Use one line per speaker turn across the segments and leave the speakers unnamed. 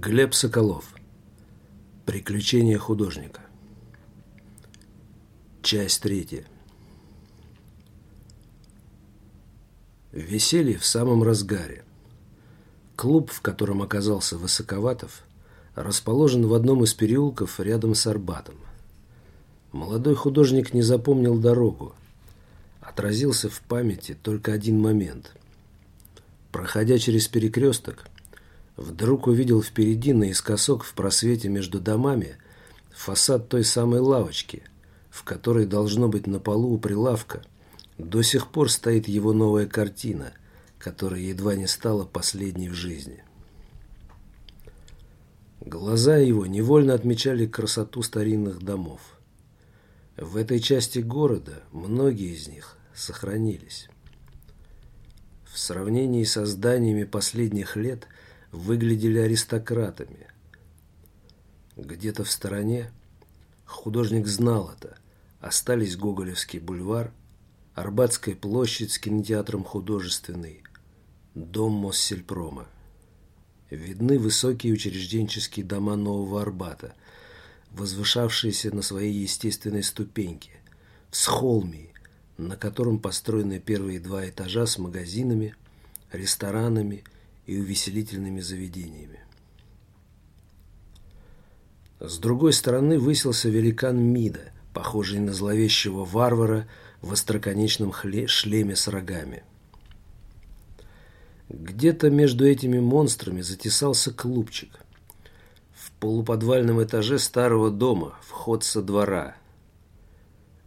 Глеб Соколов. Приключения художника. Часть третья. Веселье в самом разгаре. Клуб, в котором оказался Высоковатов, расположен в одном из переулков рядом с Арбатом. Молодой художник не запомнил дорогу. Отразился в памяти только один момент. Проходя через перекресток, Вдруг увидел впереди наискосок в просвете между домами фасад той самой лавочки, в которой должно быть на полу у прилавка. До сих пор стоит его новая картина, которая едва не стала последней в жизни. Глаза его невольно отмечали красоту старинных домов. В этой части города многие из них сохранились. В сравнении со зданиями последних лет – выглядели аристократами. Где-то в стороне, художник знал это, остались Гоголевский бульвар, Арбатская площадь с кинотеатром художественный, дом Моссельпрома. Видны высокие учрежденческие дома Нового Арбата, возвышавшиеся на своей естественной ступеньке, в схолмии, на котором построены первые два этажа с магазинами, ресторанами и увеселительными заведениями. С другой стороны высился великан Мида, похожий на зловещего варвара в остроконечном шлеме с рогами. Где-то между этими монстрами затесался клубчик. В полуподвальном этаже старого дома, вход со двора.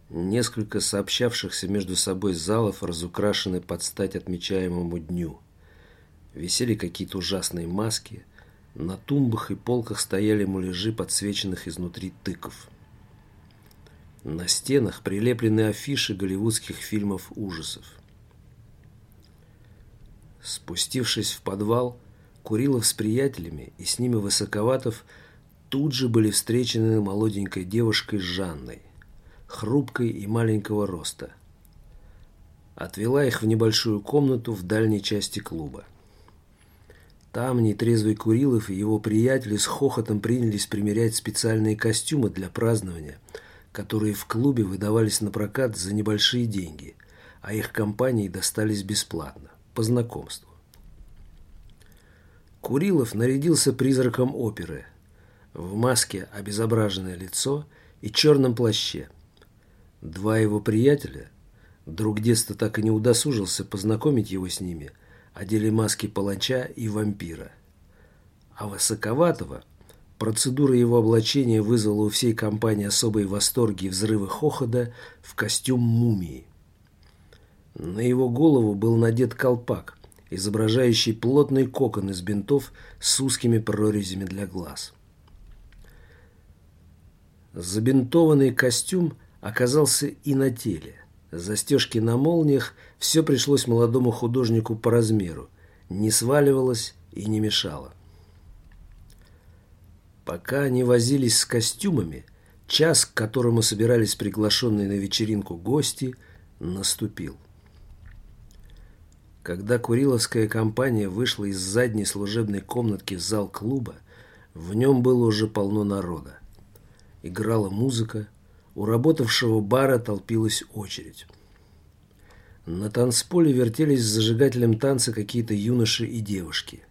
Несколько сообщавшихся между собой залов разукрашены под стать отмечаемому дню – Висели какие-то ужасные маски. На тумбах и полках стояли муляжи подсвеченных изнутри тыков. На стенах прилеплены афиши голливудских фильмов ужасов. Спустившись в подвал, Курилов с приятелями и с ними Высоковатов тут же были встречены молоденькой девушкой Жанной, хрупкой и маленького роста. Отвела их в небольшую комнату в дальней части клуба. Там нетрезвый Курилов и его приятели с хохотом принялись примерять специальные костюмы для празднования, которые в клубе выдавались на прокат за небольшие деньги, а их компании достались бесплатно, по знакомству. Курилов нарядился призраком оперы, в маске обезображенное лицо и черном плаще. Два его приятеля, друг детства так и не удосужился познакомить его с ними – одели маски палача и вампира. А Высоковатого процедура его облачения вызвала у всей компании особые восторги и взрывы хохота в костюм мумии. На его голову был надет колпак, изображающий плотный кокон из бинтов с узкими прорезями для глаз. Забинтованный костюм оказался и на теле – Застежки на молниях, все пришлось молодому художнику по размеру, не сваливалось и не мешало. Пока они возились с костюмами, час, к которому собирались приглашенные на вечеринку гости, наступил. Когда Куриловская компания вышла из задней служебной комнатки в зал клуба, в нем было уже полно народа. Играла музыка, у работавшего бара толпилась очередь. На танцполе вертелись с зажигателем танца какие-то юноши и девушки.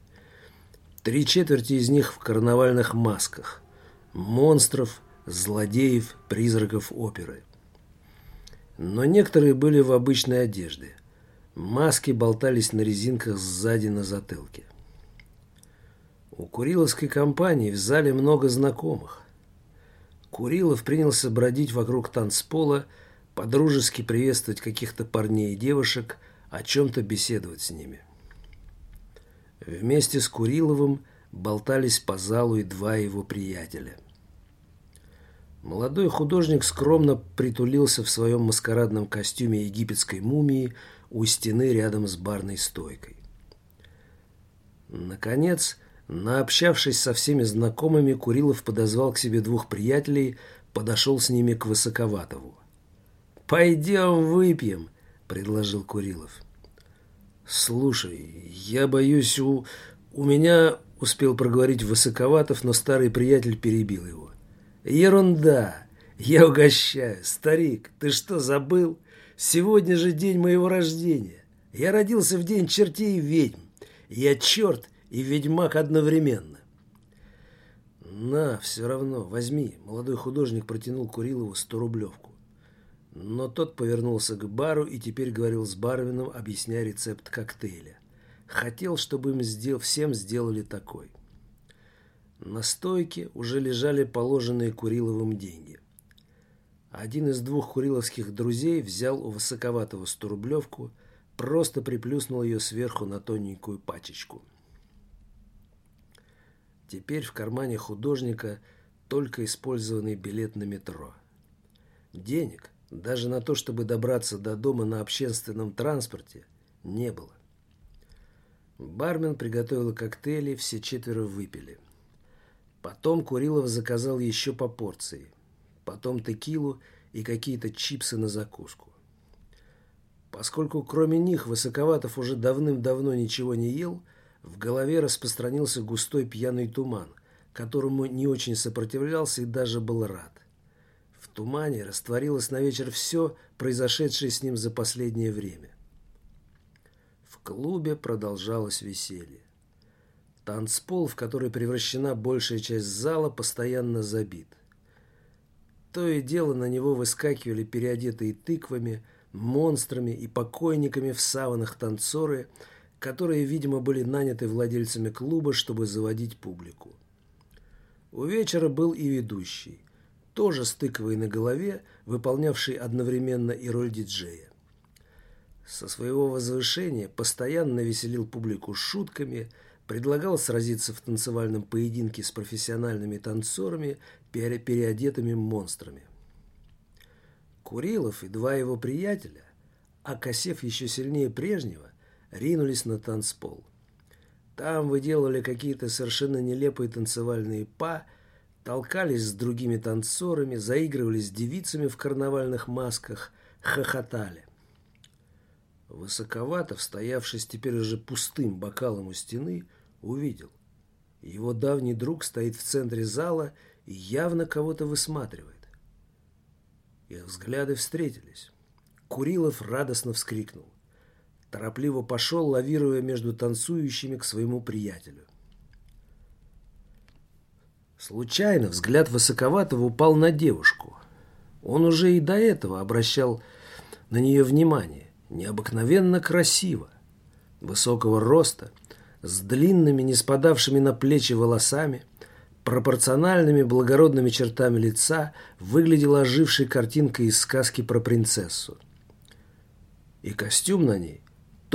Три четверти из них в карнавальных масках. Монстров, злодеев, призраков оперы. Но некоторые были в обычной одежде. Маски болтались на резинках сзади на затылке. У Куриловской компании в зале много знакомых. Курилов принялся бродить вокруг танцпола, подружески приветствовать каких-то парней и девушек, о чем-то беседовать с ними. Вместе с Куриловым болтались по залу и два его приятеля. Молодой художник скромно притулился в своем маскарадном костюме египетской мумии у стены рядом с барной стойкой. Наконец, Наобщавшись со всеми знакомыми, Курилов подозвал к себе двух приятелей, подошел с ними к Высоковатову. «Пойдем выпьем», — предложил Курилов. «Слушай, я боюсь, у, у меня успел проговорить Высоковатов, но старый приятель перебил его. Ерунда! Я угощаю. Старик, ты что, забыл? Сегодня же день моего рождения. Я родился в день чертей и ведьм. Я черт и ведьмак одновременно. На, все равно, возьми. Молодой художник протянул Курилову сто рублевку. Но тот повернулся к бару и теперь говорил с барменом, объясняя рецепт коктейля. Хотел, чтобы им сдел... всем сделали такой. На стойке уже лежали положенные Куриловым деньги. Один из двух куриловских друзей взял у высоковатого сторублевку, просто приплюснул ее сверху на тоненькую пачечку. Теперь в кармане художника только использованный билет на метро. Денег, даже на то, чтобы добраться до дома на общественном транспорте, не было. Бармен приготовил коктейли, все четверо выпили. Потом Курилов заказал еще по порции потом текилу и какие-то чипсы на закуску. Поскольку кроме них Высоковатов уже давным-давно ничего не ел, в голове распространился густой пьяный туман, которому не очень сопротивлялся и даже был рад. В тумане растворилось на вечер все, произошедшее с ним за последнее время. В клубе продолжалось веселье. Танцпол, в который превращена большая часть зала, постоянно забит – то и дело на него выскакивали переодетые тыквами, монстрами и покойниками в саванах танцоры, которые, видимо, были наняты владельцами клуба, чтобы заводить публику. У вечера был и ведущий, тоже с тыквой на голове, выполнявший одновременно и роль диджея. Со своего возвышения постоянно веселил публику шутками, предлагал сразиться в танцевальном поединке с профессиональными танцорами, переодетыми монстрами. Курилов и два его приятеля, окосев еще сильнее прежнего, ринулись на танцпол. Там выделывали какие-то совершенно нелепые танцевальные па, толкались с другими танцорами, заигрывали с девицами в карнавальных масках, хохотали. Высоковато, стоявшись теперь уже пустым бокалом у стены, увидел. Его давний друг стоит в центре зала и явно кого-то высматривает. Их взгляды встретились. Курилов радостно вскрикнул. Торопливо пошел, лавируя между танцующими к своему приятелю. Случайно взгляд Высоковатого упал на девушку. Он уже и до этого обращал на нее внимание. Необыкновенно красиво. Высокого роста, с длинными, не спадавшими на плечи волосами – пропорциональными благородными чертами лица выглядела ожившей картинкой из сказки про принцессу. И костюм на ней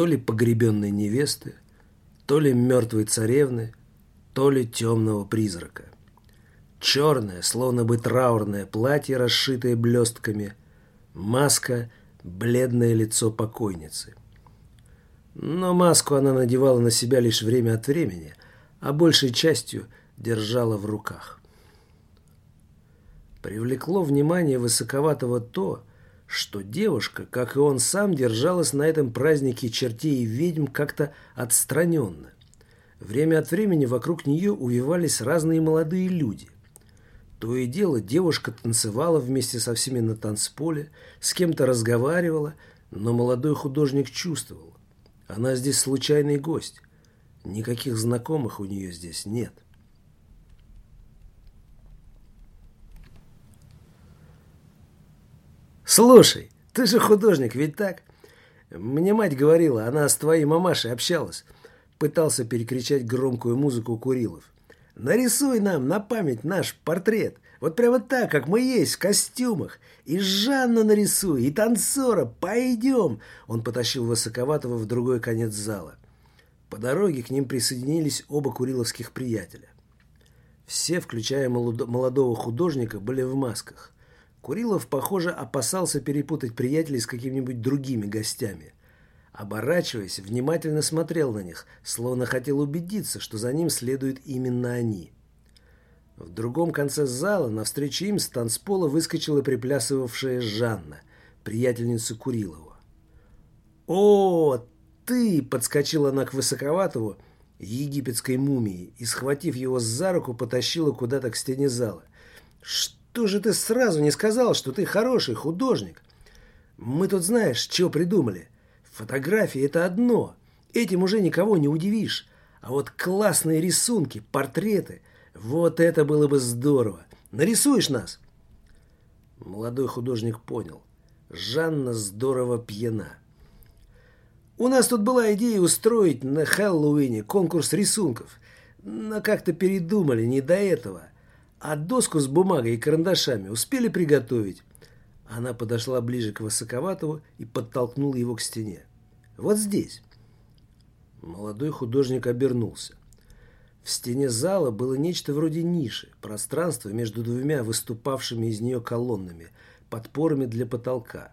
то ли погребенной невесты, то ли мертвой царевны, то ли темного призрака. Черное, словно бы траурное платье, расшитое блестками, маска, бледное лицо покойницы. Но маску она надевала на себя лишь время от времени, а большей частью – держала в руках. Привлекло внимание Высоковатого то, что девушка, как и он сам, держалась на этом празднике чертей и ведьм как-то отстраненно. Время от времени вокруг нее увивались разные молодые люди. То и дело девушка танцевала вместе со всеми на танцполе, с кем-то разговаривала, но молодой художник чувствовал. Она здесь случайный гость. Никаких знакомых у нее здесь нет. «Слушай, ты же художник, ведь так?» Мне мать говорила, она с твоей мамашей общалась. Пытался перекричать громкую музыку Курилов. «Нарисуй нам на память наш портрет. Вот прямо так, как мы есть, в костюмах. И Жанну нарисуй, и танцора. Пойдем!» Он потащил Высоковатого в другой конец зала. По дороге к ним присоединились оба куриловских приятеля. Все, включая молодого художника, были в масках. Курилов, похоже, опасался перепутать приятелей с какими-нибудь другими гостями. Оборачиваясь, внимательно смотрел на них, словно хотел убедиться, что за ним следуют именно они. В другом конце зала, навстречу им, с танцпола выскочила приплясывавшая Жанна, приятельница Курилова. «О, ты!» – подскочила она к Высоковатову египетской мумией, и, схватив его за руку, потащила куда-то к стене зала. «Что же ты сразу не сказал, что ты хороший художник? Мы тут знаешь, что придумали. Фотографии — это одно. Этим уже никого не удивишь. А вот классные рисунки, портреты — вот это было бы здорово. Нарисуешь нас?» Молодой художник понял. Жанна здорово пьяна. У нас тут была идея устроить на Хэллоуине конкурс рисунков. Но как-то передумали, не до этого. А доску с бумагой и карандашами успели приготовить. Она подошла ближе к Высоковатову и подтолкнула его к стене. «Вот здесь». Молодой художник обернулся. В стене зала было нечто вроде ниши, пространство между двумя выступавшими из нее колоннами, подпорами для потолка.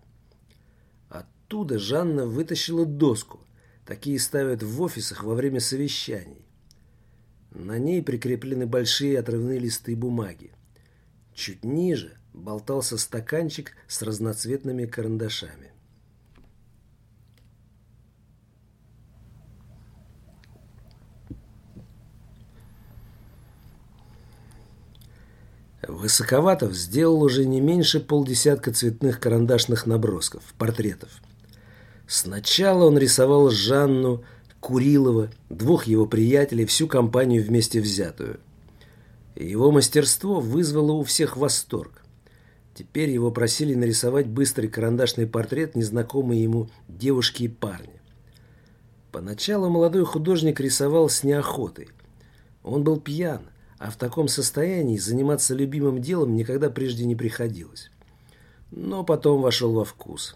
Оттуда Жанна вытащила доску. Такие ставят в офисах во время совещаний. На ней прикреплены большие отрывные листы бумаги. Чуть ниже болтался стаканчик с разноцветными карандашами. Высоковатов сделал уже не меньше полдесятка цветных карандашных набросков, портретов. Сначала он рисовал Жанну, Курилова, двух его приятелей, всю компанию вместе взятую. Его мастерство вызвало у всех восторг. Теперь его просили нарисовать быстрый карандашный портрет незнакомой ему девушки и парня. Поначалу молодой художник рисовал с неохотой. Он был пьян, а в таком состоянии заниматься любимым делом никогда прежде не приходилось. Но потом вошел во вкус.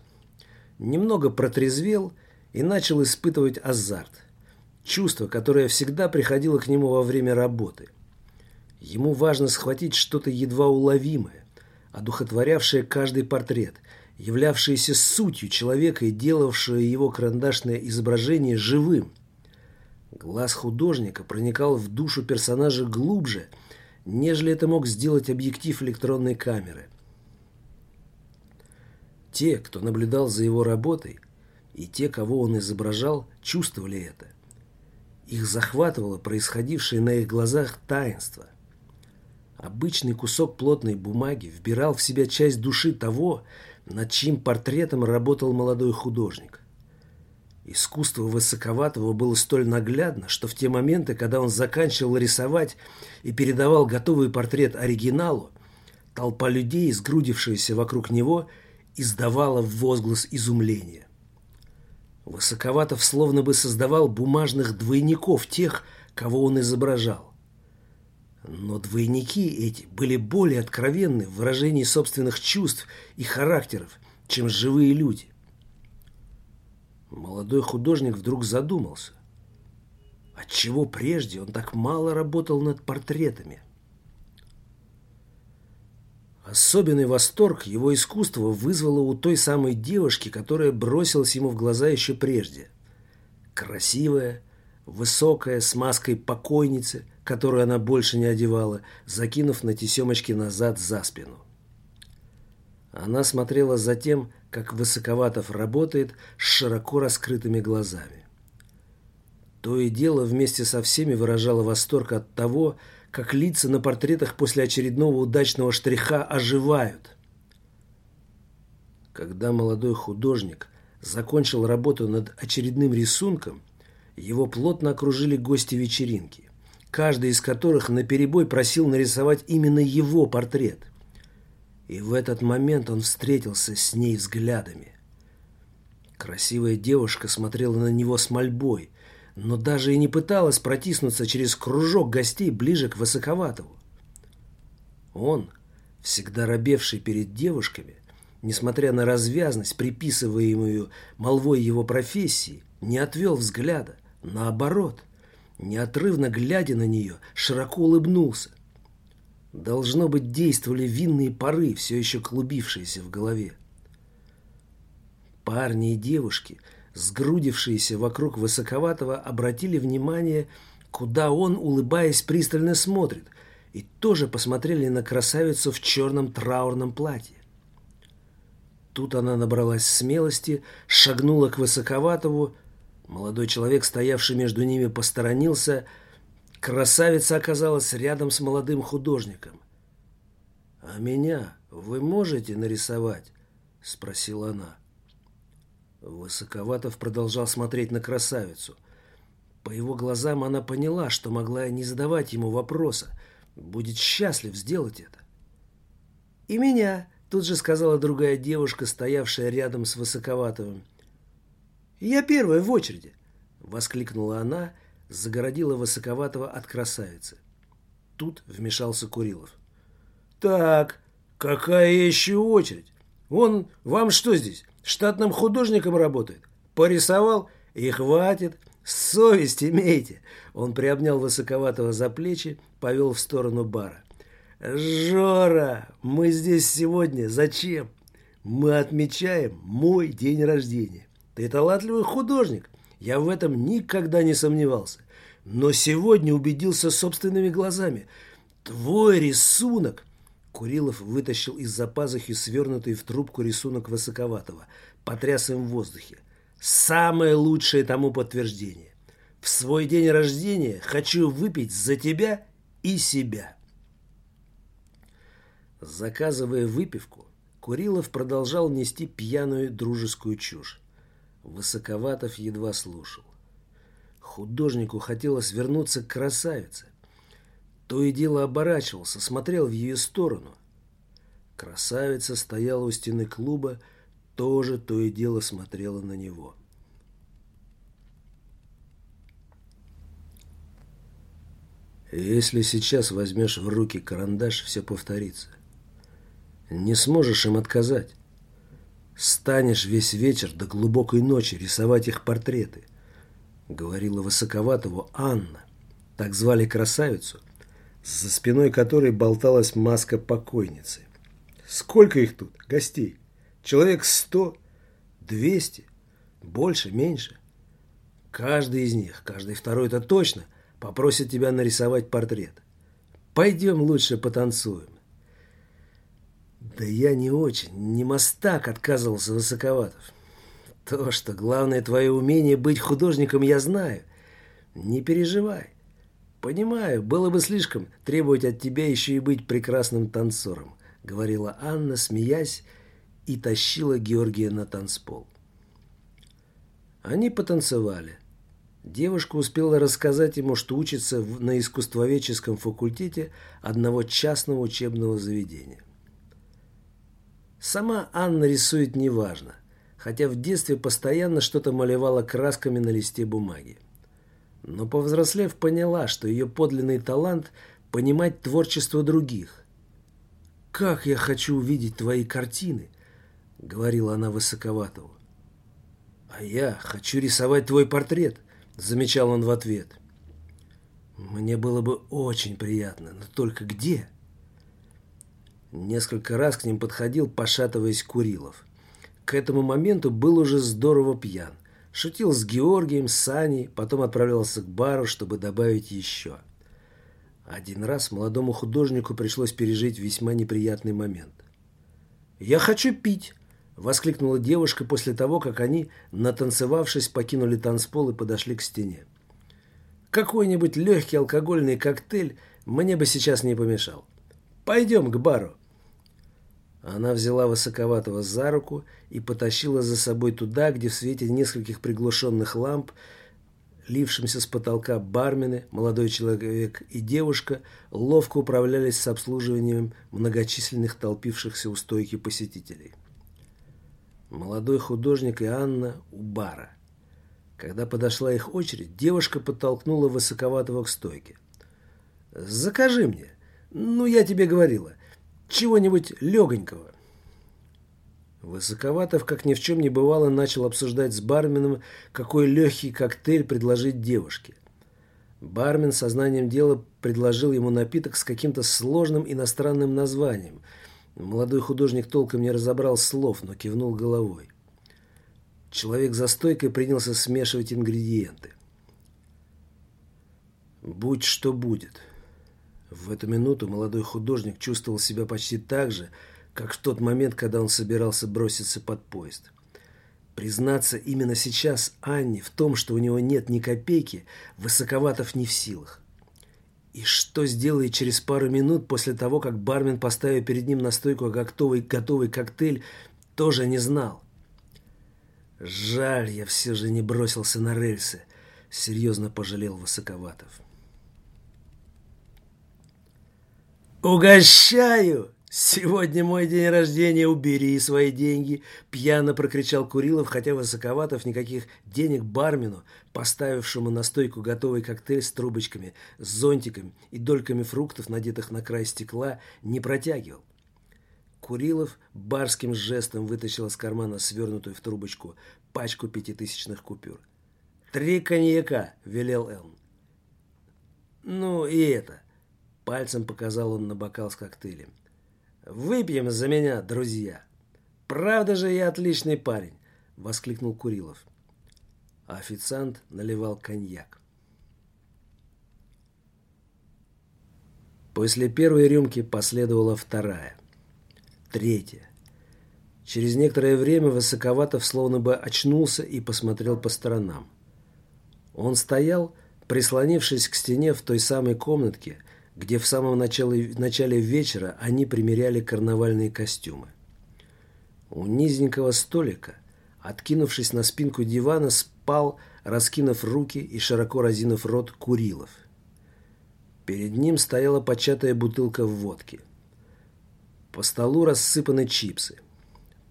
Немного протрезвел и начал испытывать азарт. Чувство, которое всегда приходило к нему во время работы. Ему важно схватить что-то едва уловимое, одухотворявшее каждый портрет, являвшееся сутью человека и делавшее его карандашное изображение живым – Глаз художника проникал в душу персонажа глубже, нежели это мог сделать объектив электронной камеры. Те, кто наблюдал за его работой, и те, кого он изображал, чувствовали это. Их захватывало происходившее на их глазах таинство. Обычный кусок плотной бумаги вбирал в себя часть души того, над чьим портретом работал молодой художник. Искусство Высоковатого было столь наглядно, что в те моменты, когда он заканчивал рисовать и передавал готовый портрет оригиналу, толпа людей, сгрудившаяся вокруг него, издавала возглас изумления. Высоковатов словно бы создавал бумажных двойников тех, кого он изображал. Но двойники эти были более откровенны в выражении собственных чувств и характеров, чем живые люди. Молодой художник вдруг задумался. Отчего прежде он так мало работал над портретами? Особенный восторг его искусства вызвало у той самой девушки, которая бросилась ему в глаза еще прежде. Красивая, высокая, с маской покойницы, которую она больше не одевала, закинув на тесемочки назад за спину. Она смотрела за тем, как Высоковатов работает с широко раскрытыми глазами. То и дело вместе со всеми выражало восторг от того, как лица на портретах после очередного удачного штриха оживают. Когда молодой художник закончил работу над очередным рисунком, его плотно окружили гости вечеринки, каждый из которых наперебой просил нарисовать именно его портрет. И в этот момент он встретился с ней взглядами. Красивая девушка смотрела на него с мольбой, но даже и не пыталась протиснуться через кружок гостей ближе к Высоковатову. Он, всегда робевший перед девушками, несмотря на развязность, приписываемую молвой его профессии, не отвел взгляда, наоборот, неотрывно глядя на нее, широко улыбнулся. Должно быть, действовали винные пары, все еще клубившиеся в голове. Парни и девушки, сгрудившиеся вокруг Высоковатого, обратили внимание, куда он, улыбаясь, пристально смотрит, и тоже посмотрели на красавицу в черном траурном платье. Тут она набралась смелости, шагнула к Высоковатову, Молодой человек, стоявший между ними, посторонился. Красавица оказалась рядом с молодым художником. «А меня вы можете нарисовать?» — спросила она. Высоковатов продолжал смотреть на красавицу. По его глазам она поняла, что могла не задавать ему вопроса. Будет счастлив сделать это. «И меня», — тут же сказала другая девушка, стоявшая рядом с Высоковатовым. «Я первая в очереди!» — воскликнула она, загородила Высоковатого от красавицы. Тут вмешался Курилов. «Так, какая еще очередь? Он вам что здесь, штатным художником работает? Порисовал и хватит. Совесть имейте!» Он приобнял Высоковатого за плечи, повел в сторону бара. «Жора, мы здесь сегодня зачем? Мы отмечаем мой день рождения. Ты талантливый художник. Я в этом никогда не сомневался. Но сегодня убедился собственными глазами. Твой рисунок... Курилов вытащил из-за пазухи свернутый в трубку рисунок Высоковатого. Потряс им в воздухе. Самое лучшее тому подтверждение. В свой день рождения хочу выпить за тебя и себя. Заказывая выпивку, Курилов продолжал нести пьяную дружескую чушь. Высоковатов едва слушал. Художнику хотелось вернуться к красавице. То и дело оборачивался, смотрел в ее сторону. Красавица стояла у стены клуба, тоже то и дело смотрела на него. Если сейчас возьмешь в руки карандаш, все повторится. Не сможешь им отказать. Станешь весь вечер до глубокой ночи рисовать их портреты. Говорила Высоковатову Анна. Так звали красавицу, за спиной которой болталась маска покойницы. Сколько их тут, гостей? Человек сто? Двести? Больше, меньше? Каждый из них, каждый второй это точно, попросит тебя нарисовать портрет. Пойдем лучше потанцуем. Да я не очень, не мастак, отказывался Высоковатов. То, что главное твое умение быть художником, я знаю. Не переживай. Понимаю, было бы слишком требовать от тебя еще и быть прекрасным танцором, говорила Анна, смеясь, и тащила Георгия на танцпол. Они потанцевали. Девушка успела рассказать ему, что учится на искусствоведческом факультете одного частного учебного заведения. Сама Анна рисует неважно, хотя в детстве постоянно что-то малевала красками на листе бумаги. Но повзрослев поняла, что ее подлинный талант – понимать творчество других. «Как я хочу увидеть твои картины!» – говорила она Высоковатову. «А я хочу рисовать твой портрет», – замечал он в ответ. «Мне было бы очень приятно, но только где?» Несколько раз к ним подходил, пошатываясь Курилов. К этому моменту был уже здорово пьян. Шутил с Георгием, с Саней, потом отправлялся к бару, чтобы добавить еще. Один раз молодому художнику пришлось пережить весьма неприятный момент. «Я хочу пить!» – воскликнула девушка после того, как они, натанцевавшись, покинули танцпол и подошли к стене. «Какой-нибудь легкий алкогольный коктейль мне бы сейчас не помешал. Пойдем к бару!» Она взяла Высоковатого за руку и потащила за собой туда, где в свете нескольких приглушенных ламп, лившимся с потолка бармены, молодой человек и девушка, ловко управлялись с обслуживанием многочисленных толпившихся у стойки посетителей. Молодой художник и Анна у бара. Когда подошла их очередь, девушка подтолкнула Высоковатого к стойке. «Закажи мне. Ну, я тебе говорила. Чего-нибудь легонького. Высоковатов, как ни в чем не бывало, начал обсуждать с барменом, какой легкий коктейль предложить девушке. Бармен сознанием дела предложил ему напиток с каким-то сложным иностранным названием. Молодой художник толком не разобрал слов, но кивнул головой. Человек за стойкой принялся смешивать ингредиенты. «Будь что будет», в эту минуту молодой художник чувствовал себя почти так же, как в тот момент, когда он собирался броситься под поезд. Признаться именно сейчас Анне в том, что у него нет ни копейки, Высоковатов не в силах. И что сделает через пару минут после того, как бармен, поставив перед ним на стойку готовый, готовый коктейль, тоже не знал. Жаль, я все же не бросился на рельсы, серьезно пожалел Высоковатов. «Угощаю!» «Сегодня мой день рождения, убери свои деньги!» Пьяно прокричал Курилов, хотя Высоковатов никаких денег бармену, поставившему на стойку готовый коктейль с трубочками, с зонтиком и дольками фруктов, надетых на край стекла, не протягивал. Курилов барским жестом вытащил из кармана свернутую в трубочку пачку пятитысячных купюр. «Три коньяка!» — велел Элм. «Ну и это!» — пальцем показал он на бокал с коктейлем. Выпьем за меня, друзья. Правда же я отличный парень, воскликнул Курилов. А официант наливал коньяк. После первой рюмки последовала вторая, третья. Через некоторое время Высоковатов словно бы очнулся и посмотрел по сторонам. Он стоял, прислонившись к стене в той самой комнатке, где в самом начале, начале вечера они примеряли карнавальные костюмы. У низенького столика, откинувшись на спинку дивана, спал, раскинув руки и широко разинув рот, Курилов. Перед ним стояла початая бутылка водки. По столу рассыпаны чипсы.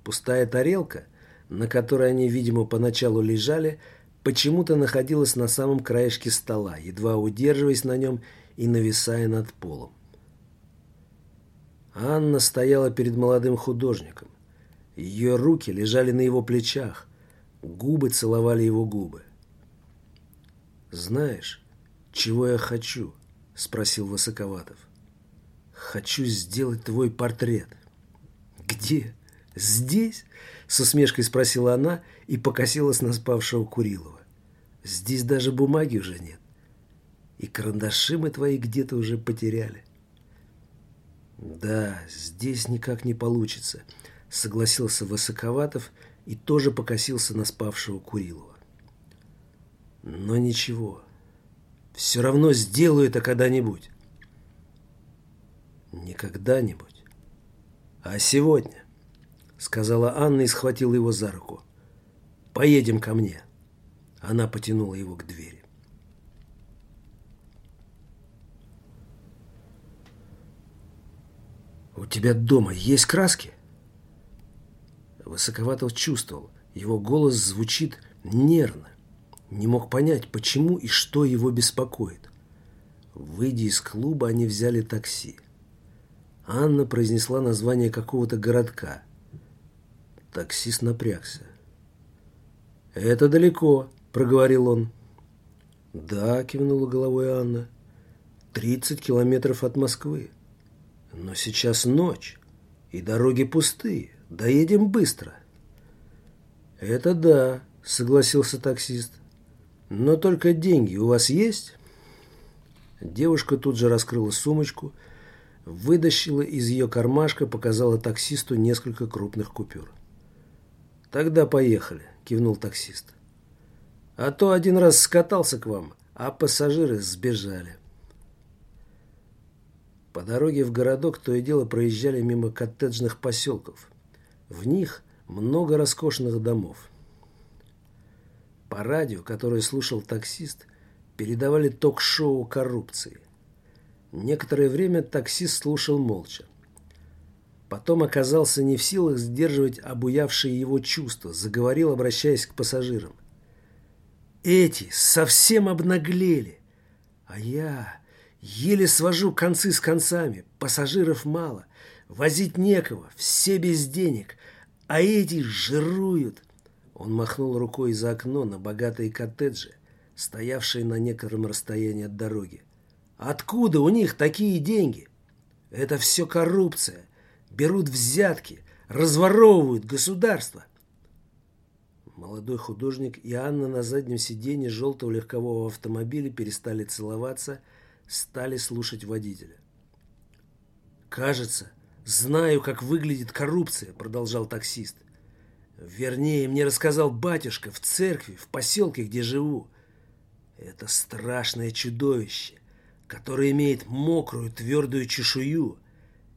Пустая тарелка, на которой они, видимо, поначалу лежали, почему-то находилась на самом краешке стола, едва удерживаясь на нем и нависая над полом. Анна стояла перед молодым художником. Ее руки лежали на его плечах, губы целовали его губы. «Знаешь, чего я хочу?» – спросил Высоковатов. «Хочу сделать твой портрет». «Где? Здесь?» – с усмешкой спросила она и покосилась на спавшего Курилова. «Здесь даже бумаги уже нет. И карандаши мы твои где-то уже потеряли. Да, здесь никак не получится, согласился Высоковатов и тоже покосился на спавшего Курилова. Но ничего, все равно сделаю это когда-нибудь. Не когда-нибудь, а сегодня, сказала Анна и схватила его за руку. Поедем ко мне. Она потянула его к двери. «У тебя дома есть краски?» Высоковатов чувствовал, его голос звучит нервно. Не мог понять, почему и что его беспокоит. Выйдя из клуба, они взяли такси. Анна произнесла название какого-то городка. Таксист напрягся. «Это далеко», — проговорил он. «Да», — кивнула головой Анна. «Тридцать километров от Москвы». Но сейчас ночь, и дороги пустые. Доедем быстро. Это да, согласился таксист. Но только деньги у вас есть? Девушка тут же раскрыла сумочку, вытащила из ее кармашка, показала таксисту несколько крупных купюр. «Тогда поехали», – кивнул таксист. «А то один раз скатался к вам, а пассажиры сбежали». По дороге в городок то и дело проезжали мимо коттеджных поселков. В них много роскошных домов. По радио, которое слушал таксист, передавали ток-шоу коррупции. Некоторое время таксист слушал молча. Потом оказался не в силах сдерживать обуявшие его чувства, заговорил, обращаясь к пассажирам. «Эти совсем обнаглели, а я...» Еле свожу концы с концами, пассажиров мало, возить некого, все без денег, а эти жируют. Он махнул рукой за окно на богатые коттеджи, стоявшие на некотором расстоянии от дороги. Откуда у них такие деньги? Это все коррупция. Берут взятки, разворовывают государство. Молодой художник и Анна на заднем сиденье желтого легкового автомобиля перестали целоваться – стали слушать водителя. «Кажется, знаю, как выглядит коррупция», — продолжал таксист. Вернее, мне рассказал батюшка в церкви, в поселке, где живу. Это страшное чудовище, которое имеет мокрую твердую чешую.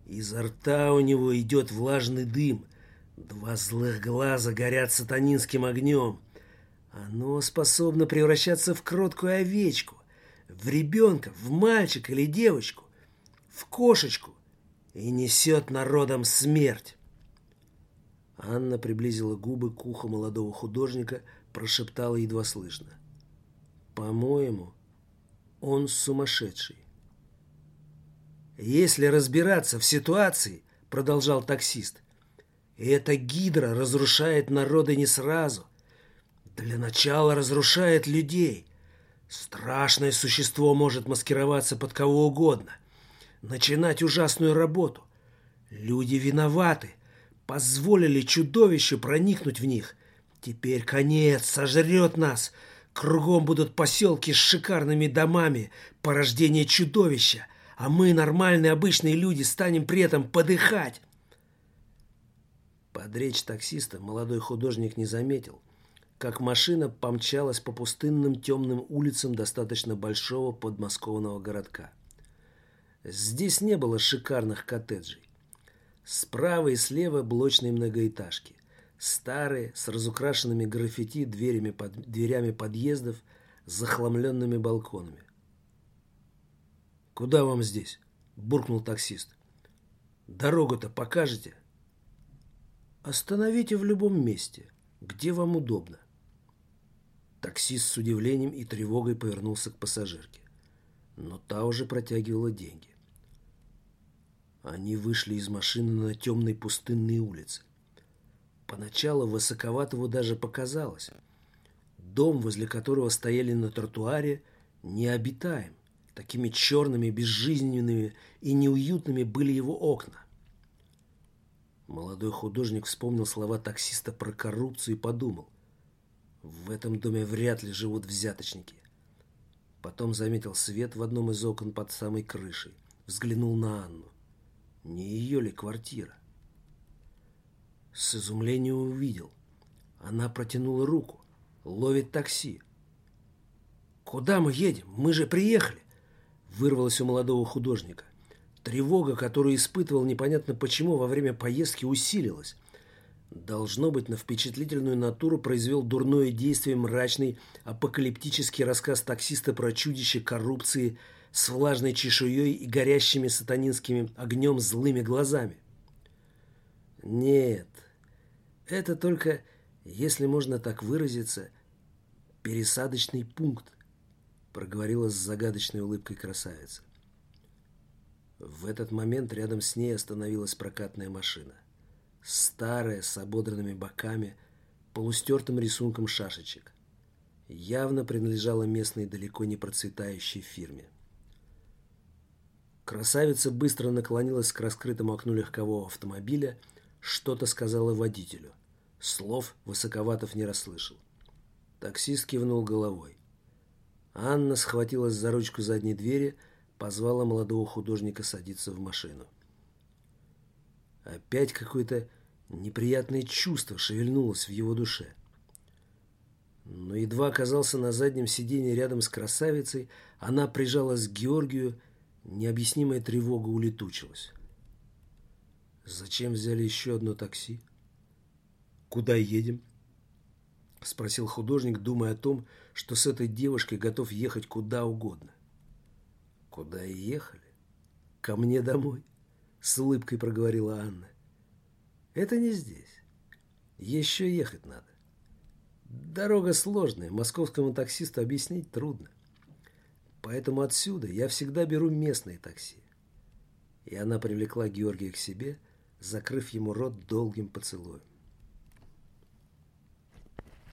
Изо рта у него идет влажный дым. Два злых глаза горят сатанинским огнем. Оно способно превращаться в кроткую овечку, в ребенка, в мальчика или девочку, в кошечку и несет народам смерть. Анна приблизила губы к уху молодого художника, прошептала едва слышно. «По-моему, он сумасшедший». «Если разбираться в ситуации, — продолжал таксист, — эта гидра разрушает народы не сразу, для начала разрушает людей. Страшное существо может маскироваться под кого угодно. Начинать ужасную работу. Люди виноваты. Позволили чудовищу проникнуть в них. Теперь конец, сожрет нас. Кругом будут поселки с шикарными домами, порождение чудовища. А мы, нормальные обычные люди, станем при этом подыхать. Под речь таксиста молодой художник не заметил – как машина помчалась по пустынным темным улицам достаточно большого подмосковного городка. Здесь не было шикарных коттеджей. Справа и слева блочные многоэтажки. Старые, с разукрашенными граффити дверями, под, дверями подъездов, захламленными балконами. «Куда вам здесь?» – буркнул таксист. «Дорогу-то покажете?» «Остановите в любом месте, где вам удобно». Таксист с удивлением и тревогой повернулся к пассажирке. Но та уже протягивала деньги. Они вышли из машины на темной пустынной улице. Поначалу Высоковатову даже показалось. Дом, возле которого стояли на тротуаре, необитаем. Такими черными, безжизненными и неуютными были его окна. Молодой художник вспомнил слова таксиста про коррупцию и подумал. В этом доме вряд ли живут взяточники. Потом заметил свет в одном из окон под самой крышей. Взглянул на Анну. Не ее ли квартира? С изумлением увидел. Она протянула руку. Ловит такси. «Куда мы едем? Мы же приехали!» Вырвалось у молодого художника. Тревога, которую испытывал непонятно почему во время поездки, усилилась. Должно быть, на впечатлительную натуру произвел дурное действие мрачный апокалиптический рассказ таксиста про чудище коррупции с влажной чешуей и горящими сатанинским огнем злыми глазами. Нет, это только, если можно так выразиться, пересадочный пункт, проговорила с загадочной улыбкой красавица. В этот момент рядом с ней остановилась прокатная машина старая, с ободранными боками, полустертым рисунком шашечек. Явно принадлежала местной далеко не процветающей фирме. Красавица быстро наклонилась к раскрытому окну легкового автомобиля, что-то сказала водителю. Слов Высоковатов не расслышал. Таксист кивнул головой. Анна схватилась за ручку задней двери, позвала молодого художника садиться в машину. Опять какое-то неприятное чувство шевельнулось в его душе. Но едва оказался на заднем сиденье рядом с красавицей, она прижалась к Георгию, необъяснимая тревога улетучилась. «Зачем взяли еще одно такси? Куда едем?» — спросил художник, думая о том, что с этой девушкой готов ехать куда угодно. «Куда и ехали? Ко мне домой?» С улыбкой проговорила Анна. Это не здесь. Еще ехать надо. Дорога сложная, московскому таксисту объяснить трудно. Поэтому отсюда я всегда беру местные такси. И она привлекла Георгия к себе, закрыв ему рот долгим поцелуем.